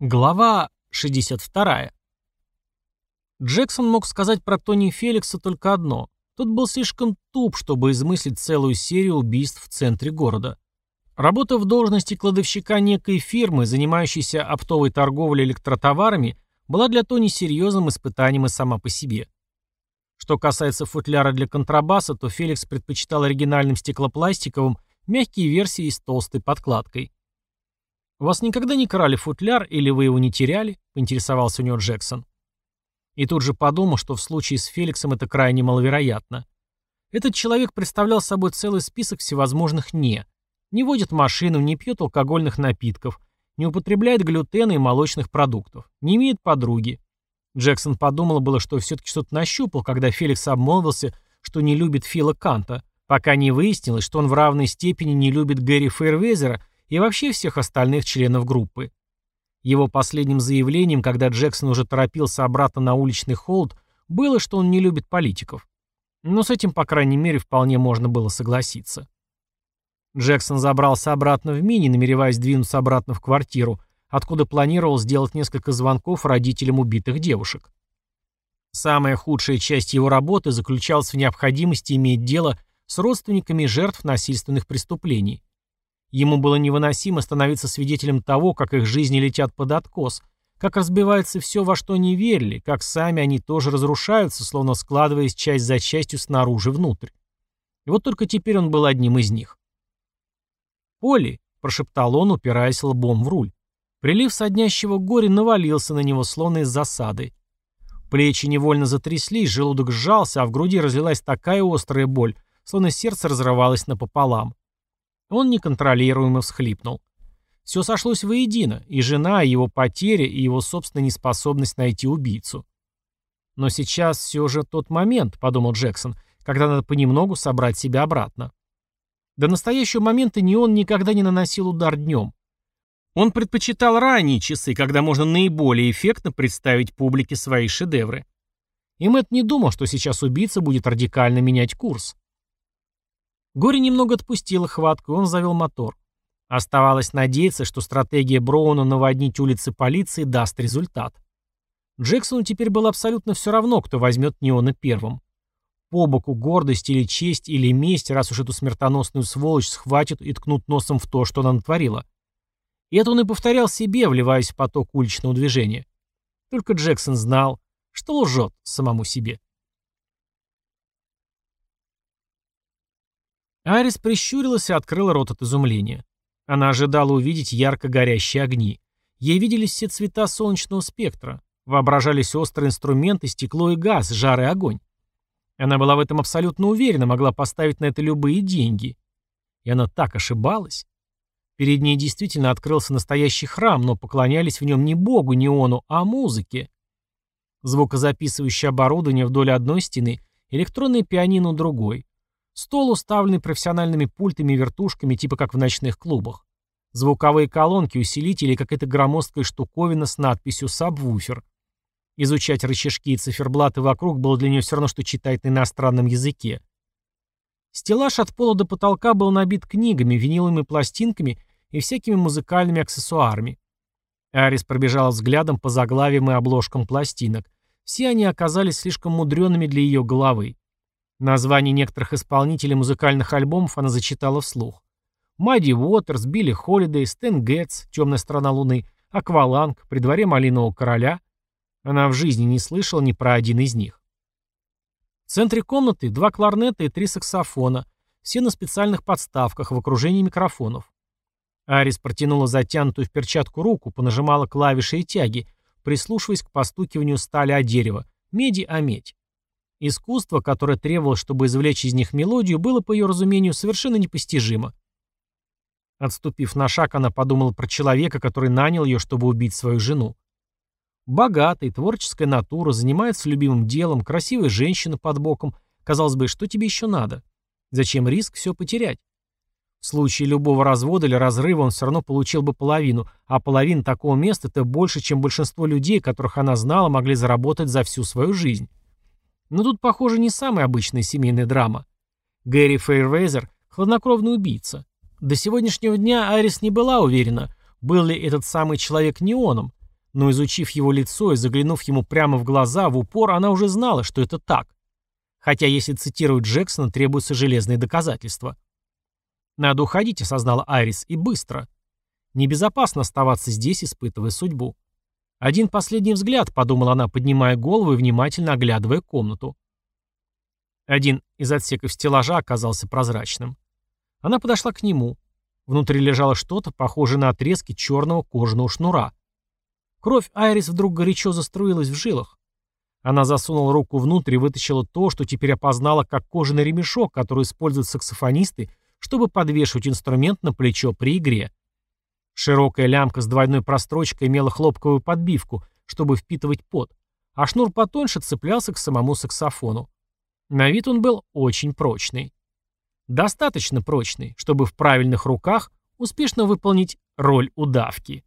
Глава 62. Джексон мог сказать про Тони Феликса только одно. Тот был слишком туп, чтобы измыслить целую серию убийств в центре города. Работа в должности кладовщика некой фирмы, занимающейся оптовой торговлей электротоварами, была для Тони серьезным испытанием и сама по себе. Что касается футляра для контрабаса, то Феликс предпочитал оригинальным стеклопластиковым мягкие версии с толстой подкладкой. «Вас никогда не крали футляр или вы его не теряли?» — поинтересовался у него Джексон. И тут же подумал, что в случае с Феликсом это крайне маловероятно. Этот человек представлял собой целый список всевозможных «не». Не водит машину, не пьет алкогольных напитков, не употребляет глютена и молочных продуктов, не имеет подруги. Джексон подумал было, что все-таки что-то нащупал, когда Феликс обмолвился, что не любит Фила Канта, пока не выяснилось, что он в равной степени не любит Гэри Фейрвезера и вообще всех остальных членов группы. Его последним заявлением, когда Джексон уже торопился обратно на уличный холд, было, что он не любит политиков. Но с этим, по крайней мере, вполне можно было согласиться. Джексон забрался обратно в мини, намереваясь двинуться обратно в квартиру, откуда планировал сделать несколько звонков родителям убитых девушек. Самая худшая часть его работы заключалась в необходимости иметь дело с родственниками жертв насильственных преступлений. Ему было невыносимо становиться свидетелем того, как их жизни летят под откос, как разбивается все, во что они верили, как сами они тоже разрушаются, словно складываясь часть за частью снаружи внутрь. И вот только теперь он был одним из них. «Полли», — прошептал он, упираясь лбом в руль. Прилив соднящего горя навалился на него, словно из засады. Плечи невольно затряслись, желудок сжался, а в груди разлилась такая острая боль, словно сердце разрывалось напополам. Он неконтролируемо всхлипнул. Все сошлось воедино, и жена, и его потеря, и его собственная неспособность найти убийцу. Но сейчас все же тот момент, подумал Джексон, когда надо понемногу собрать себя обратно. До настоящего момента ни он никогда не наносил удар днем. Он предпочитал ранние часы, когда можно наиболее эффектно представить публике свои шедевры. И Мэтт не думал, что сейчас убийца будет радикально менять курс. Горе немного отпустило хватку, и он завел мотор. Оставалось надеяться, что стратегия Броуна наводнить улицы полиции даст результат. Джексону теперь было абсолютно все равно, кто возьмет Неона первым. По боку гордость или честь или месть, раз уж эту смертоносную сволочь схватят и ткнут носом в то, что она натворила. И это он и повторял себе, вливаясь в поток уличного движения. Только Джексон знал, что лжет самому себе. Арис прищурилась и открыла рот от изумления. Она ожидала увидеть ярко горящие огни. Ей виделись все цвета солнечного спектра. Воображались острые инструменты, стекло и газ, жар и огонь. Она была в этом абсолютно уверена, могла поставить на это любые деньги. И она так ошибалась. Перед ней действительно открылся настоящий храм, но поклонялись в нем не богу, не ону, а музыке. Звукозаписывающее оборудование вдоль одной стены, электронное пианино другой. Стол, уставленный профессиональными пультами и вертушками, типа как в ночных клубах. Звуковые колонки, усилители и какая-то громоздкая штуковина с надписью «Сабвуфер». Изучать рычажки и циферблаты вокруг было для нее все равно, что читать на иностранном языке. Стеллаж от пола до потолка был набит книгами, виниловыми пластинками и всякими музыкальными аксессуарами. Арис пробежал взглядом по заглавиям и обложкам пластинок. Все они оказались слишком мудреными для ее головы. Названия некоторых исполнителей музыкальных альбомов она зачитала вслух. Мадди Уотерс, Билли Холидей, Стэн Гетц, «Темная сторона Луны», «Акваланг», «При дворе Малинового короля». Она в жизни не слышала ни про один из них. В центре комнаты два кларнета и три саксофона, все на специальных подставках в окружении микрофонов. Арис протянула затянутую в перчатку руку, понажимала клавиши и тяги, прислушиваясь к постукиванию стали о дерево, меди о медь. Искусство, которое требовалось, чтобы извлечь из них мелодию, было, по ее разумению, совершенно непостижимо. Отступив на шаг, она подумала про человека, который нанял ее, чтобы убить свою жену. Богатый, творческая натура, занимается любимым делом, красивая женщина под боком. Казалось бы, что тебе еще надо? Зачем риск все потерять? В случае любого развода или разрыва он все равно получил бы половину, а половина такого места – это больше, чем большинство людей, которых она знала, могли заработать за всю свою жизнь. Но тут, похоже, не самая обычная семейная драма. Гэри Фейрвейзер – хладнокровный убийца. До сегодняшнего дня Арис не была уверена, был ли этот самый человек неоном, Но изучив его лицо и заглянув ему прямо в глаза, в упор, она уже знала, что это так. Хотя, если цитировать Джексона, требуются железные доказательства. «Надо уходить», — осознала Айрис, — «и быстро». Небезопасно оставаться здесь, испытывая судьбу. Один последний взгляд, подумала она, поднимая голову и внимательно оглядывая комнату. Один из отсеков стеллажа оказался прозрачным. Она подошла к нему. Внутри лежало что-то, похожее на отрезки черного кожаного шнура. Кровь Айрис вдруг горячо заструилась в жилах. Она засунула руку внутрь и вытащила то, что теперь опознала как кожаный ремешок, который используют саксофонисты, чтобы подвешивать инструмент на плечо при игре. Широкая лямка с двойной прострочкой имела хлопковую подбивку, чтобы впитывать пот, а шнур потоньше цеплялся к самому саксофону. На вид он был очень прочный. Достаточно прочный, чтобы в правильных руках успешно выполнить роль удавки.